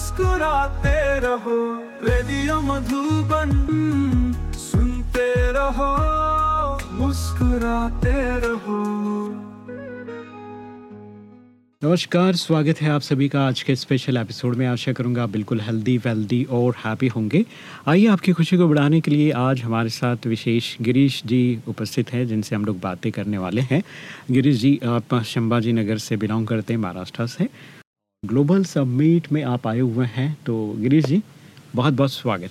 मुस्कुराते रहो, रेडियो मधुबन सुनते रहो, मुस्कुराते रहो। नमस्कार, स्वागत है आप सभी का आज के स्पेशल एपिसोड में। आशा करूँगा बिल्कुल हेल्दी वेल्दी और हैप्पी होंगे। आइए आपकी खुशी को बढ़ाने के लिए आज हमारे साथ विशेष गिरीश जी उपस्थित हैं, जिनसे हम लोग बातें करने वाले हैं। गिरीश जी, आप शंबाजी नगर से बिलोंग करते हैं, महाराष्ट्र से। ग्लोबल सबमीट में आप आए हुए हैं तो गिरीश जी बहुत बहुत स्वागत।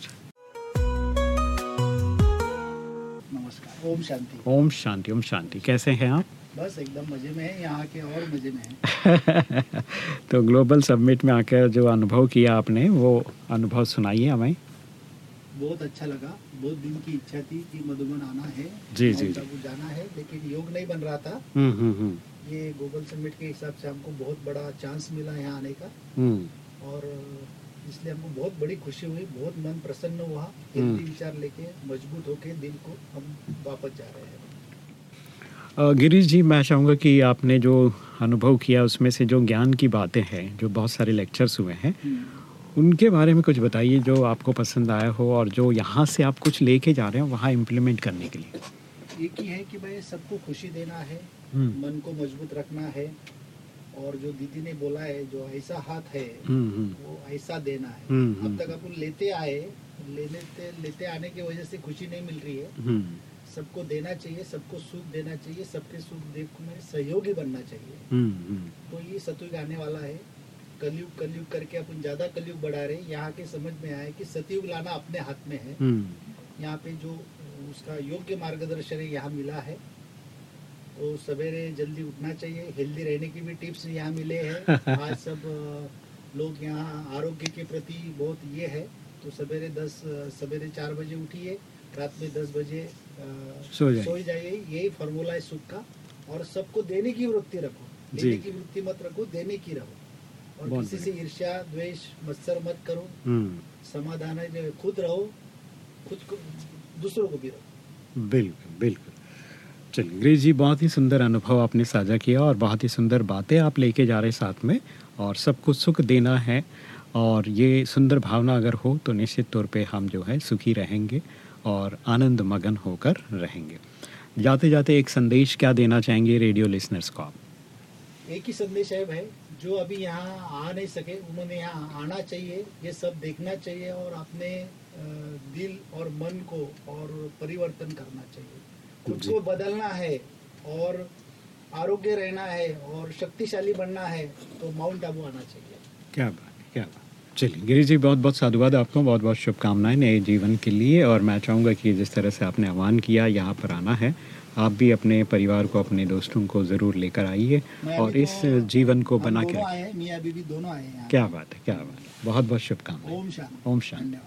नमस्कार। ओम शांति। ओम शांति ओम शांति। कैसे हैं आप? बस एकदम मज़े में है यहाँ के और मज़े में है। तो ग्लोबल सबमिट में आकर जो अनुभव किया आपने वो अनुभव सुनाइए हमें। बहुत अच्छा लगा। बहुत दिन की इच्छा थी कि मधुबन आना है जी, जी, जी। जाना है लेकिन योग नहीं बन रहा था। हम्म हम्म हम्म। ये ग्लोबल समिट के हिसाब से हमको बहुत बड़ा चांस मिला यहाँ आने का। हम्म। और इसलिए हमको बहुत बड़ी खुशी हुई बहुत मन प्रसन्न हुआ हम्म। हेल्दी विचार लेके मज़बूत होके दिल को हम वापस जा रहे हैं। गिरीश जी मैं चाहूँगा कि आपने जो अनुभव किया उसमें से जो ज्ञान की बातें हैं जो बहुत सारे लेक्चर्स हुए हैं उनके बारे में कुछ बताइए जो आपको पसंद आया हो और जो यहाँ से आप कुछ लेके जा रहे हो वहाँ इम्प्लीमेंट करने के लिए। एक ही है कि भाई सबको खुशी देना है हम्म, मन को मज़बूत रखना है और जो दीदी ने बोला है जो ऐसा हाथ है हम्म, हम्म, वो ऐसा देना है। हम्म, अब हम्म। तक अपन लेते आए लेने ते, लेते आने की वजह से खुशी नहीं मिल रही है। हम्म, सबको देना चाहिए सबको सुख देना चाहिए सबके सुख देख में सहयोगी बनना चाहिए। हम्म, हम्म, तो ये सतयुग आने वाला है। कलयुग कलयुग करके अपन ज़्यादा कलयुग बढ़ा रहे हैं। यहाँ के समझ में आए कि सतयुग लाना अपने हाथ में है। हम्म, यहाँ पे जो उसका योग्य मार्गदर्शन है यहाँ मिला है। तो सवेरे जल्दी उठना चाहिए। हेल्दी रहने की भी टिप्स यहाँ मिले हैं। आज सब लोग यहाँ आरोग्य के प्रति बहुत ये है। तो सवेरे दस सवेरे चार बजे उठिए रात में दस बजे सो जाइए। यही फॉर्मूला है सुख का। और सबको देने की वृत्ति रखो। देने की वृत्ति मत रखो देने की रहो। और किसी से ईर्ष्या द्वेष मत्सर मत करो। हम्म, समाधान है खुद रहो खुद को दूसरों को भी रहो। बिल्कुल बिल्कुल। चलिए जी, बहुत ही सुंदर अनुभव आपने साझा किया और बहुत ही सुंदर बातें आप लेके जा रहे साथ में और सबको सुख देना है और ये सुंदर भावना अगर हो तो निश्चित तौर पे हम जो है सुखी रहेंगे और आनंद मगन होकर रहेंगे। जाते जाते एक संदेश क्या देना चाहेंगे रेडियो लिसनर्स को आप? एक ही संदेश है भाई, जो अभी यहाँ आ नहीं सके, उन्होंने यहाँ आना चाहिए, ये सब देखना चाहिए और अपने दिल और मन को और परिवर्तन करना चाहिए। खुद को बदलना है और आरोग्य रहना है और शक्तिशाली बनना है तो माउंट आबू आना चाहिए। क्या बात क्या बात चलिए गिरीश जी बहुत बहुत साधुवाद आपको बहुत बहुत शुभकामनाएँ नए जीवन के लिए और मैं चाहूँगा कि जिस तरह से आपने आह्वान किया यहाँ पर आना है आप भी अपने परिवार को अपने दोस्तों को ज़रूर लेकर आइए और इस तो- जीवन को बना के दोनों रखिए आए हैं मियाँ बीबी दोनों आए क्या बात है क्या बात है। बहुत बहुत शुभकामनाएँ। ओम शांति। ओम शांति।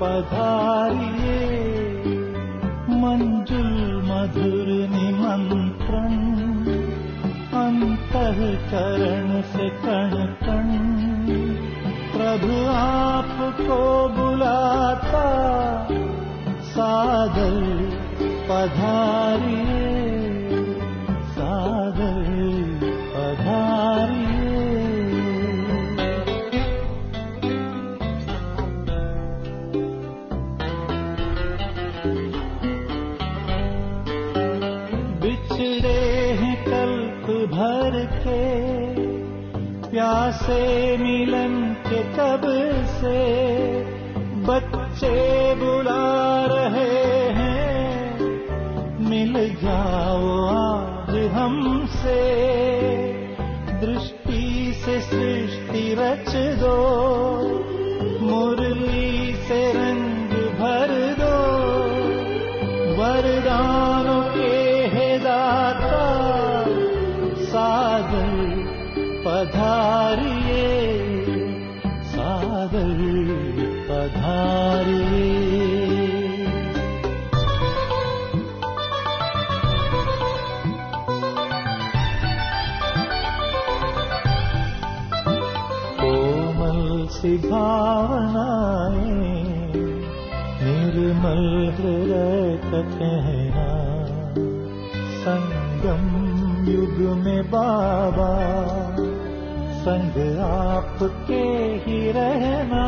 पधारि मञ्जुल मधुर कण कण प्रभु आपको बुलाता सादर पधारिये। से मिलन के कब से बच्चे बुला रहे हैं। मिल जाओ आज हमसे, दृष्टि से सृष्टि रच दो। कहना संगम युग में बाबा, संग आपके ही रहना।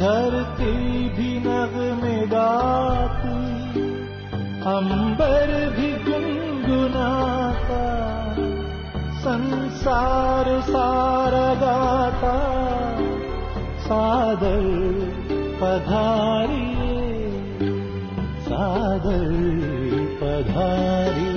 धरती भी नग में गाती अंबर भी गुनगुनाता। संसार सारा गाता, सादर पधारिए सादर पधारिए